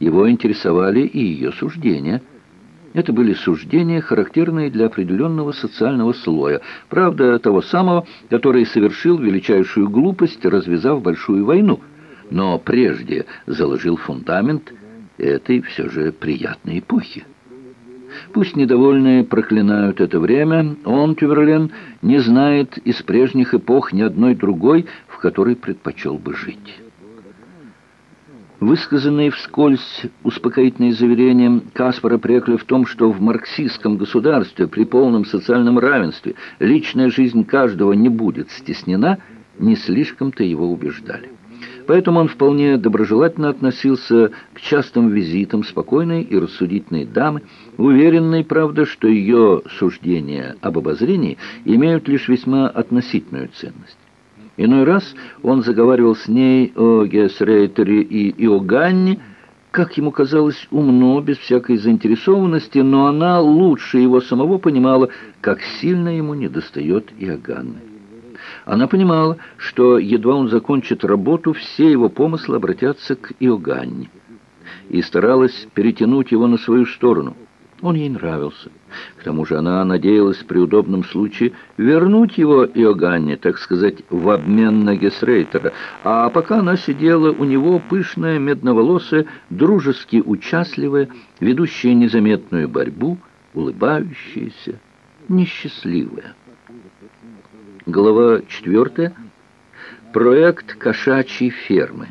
Его интересовали и ее суждения. Это были суждения, характерные для определенного социального слоя, правда, того самого, который совершил величайшую глупость, развязав большую войну, но прежде заложил фундамент этой все же приятной эпохи. Пусть недовольные проклинают это время, он, Тюверлен, не знает из прежних эпох ни одной другой, в которой предпочел бы жить. Высказанные вскользь успокоительные заверения Каспара Прекля в том, что в марксистском государстве при полном социальном равенстве личная жизнь каждого не будет стеснена, не слишком-то его убеждали. Поэтому он вполне доброжелательно относился к частым визитам спокойной и рассудительной дамы, уверенной, правда, что ее суждения об обозрении имеют лишь весьма относительную ценность. Иной раз он заговаривал с ней о Гессрейтере и Иоганне, как ему казалось, умно, без всякой заинтересованности, но она лучше его самого понимала, как сильно ему недостает Иоганны. Она понимала, что едва он закончит работу, все его помыслы обратятся к Иоганне, и старалась перетянуть его на свою сторону. Он ей нравился. К тому же она надеялась при удобном случае вернуть его Иоганне, так сказать, в обмен на Гесрейтера. А пока она сидела у него, пышная, медноволосая, дружески участливая, ведущая незаметную борьбу, улыбающаяся, несчастливая. Глава 4. Проект кошачьей фермы.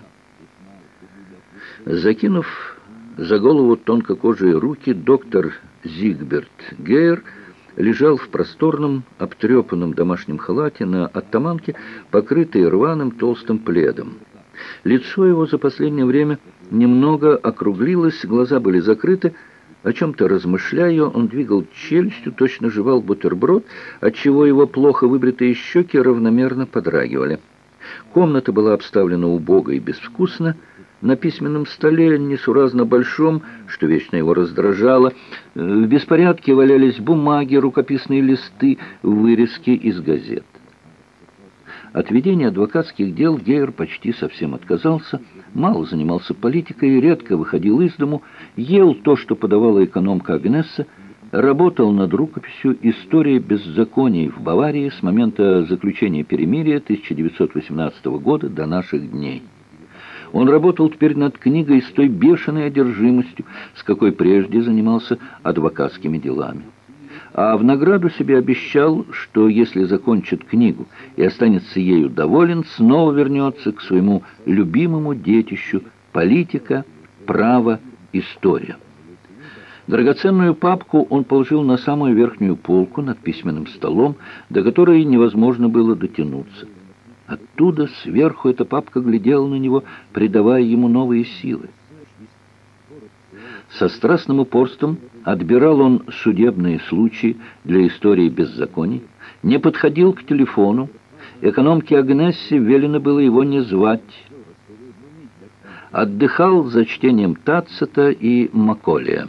Закинув за голову тонкокожие руки, доктор Зигберт Гейер лежал в просторном, обтрепанном домашнем халате на оттаманке, покрытой рваным толстым пледом. Лицо его за последнее время немного округлилось, глаза были закрыты, о чем-то размышляя, он двигал челюстью, точно жевал бутерброд, отчего его плохо выбритые щеки равномерно подрагивали. Комната была обставлена убого и безвкусно. На письменном столе, несуразно большом, что вечно его раздражало, в беспорядке валялись бумаги, рукописные листы, вырезки из газет. От ведения адвокатских дел Гейер почти совсем отказался, мало занимался политикой, редко выходил из дому, ел то, что подавала экономка Агнесса, работал над рукописью «История беззаконий в Баварии с момента заключения перемирия 1918 года до наших дней». Он работал теперь над книгой с той бешеной одержимостью, с какой прежде занимался адвокатскими делами а в награду себе обещал, что если закончит книгу и останется ею доволен, снова вернется к своему любимому детищу политика, право, история. Драгоценную папку он положил на самую верхнюю полку над письменным столом, до которой невозможно было дотянуться. Оттуда сверху эта папка глядела на него, придавая ему новые силы. Со страстным упорством отбирал он судебные случаи для истории беззаконий, не подходил к телефону, экономке Агнессе велено было его не звать. Отдыхал за чтением Тацита и Маколия.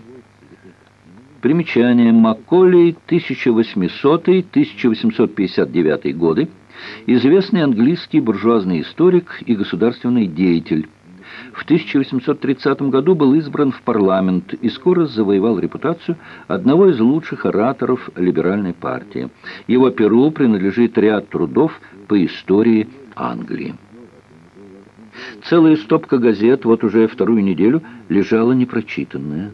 Примечание Макколей 1800-1859 годы, известный английский буржуазный историк и государственный деятель, в 1830 году был избран в парламент и скоро завоевал репутацию одного из лучших ораторов либеральной партии. Его перу принадлежит ряд трудов по истории Англии. Целая стопка газет вот уже вторую неделю лежала непрочитанная.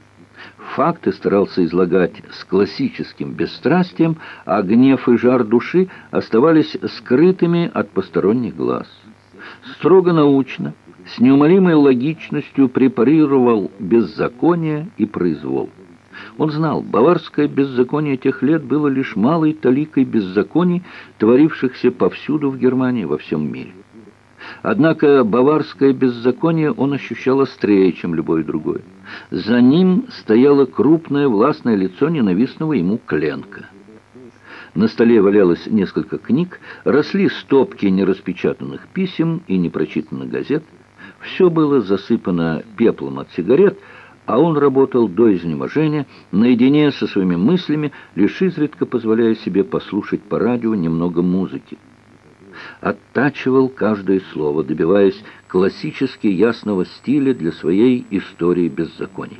Факты старался излагать с классическим бесстрастием, а гнев и жар души оставались скрытыми от посторонних глаз. Строго научно, с неумолимой логичностью препарировал беззаконие и произвол. Он знал, баварское беззаконие тех лет было лишь малой таликой беззаконий, творившихся повсюду в Германии, во всем мире. Однако баварское беззаконие он ощущал острее, чем любое другое. За ним стояло крупное властное лицо ненавистного ему Кленка. На столе валялось несколько книг, росли стопки нераспечатанных писем и непрочитанных газет – все было засыпано пеплом от сигарет, а он работал до изнеможения, наедине со своими мыслями, лишь изредка позволяя себе послушать по радио немного музыки. Оттачивал каждое слово, добиваясь классически ясного стиля для своей истории беззаконий.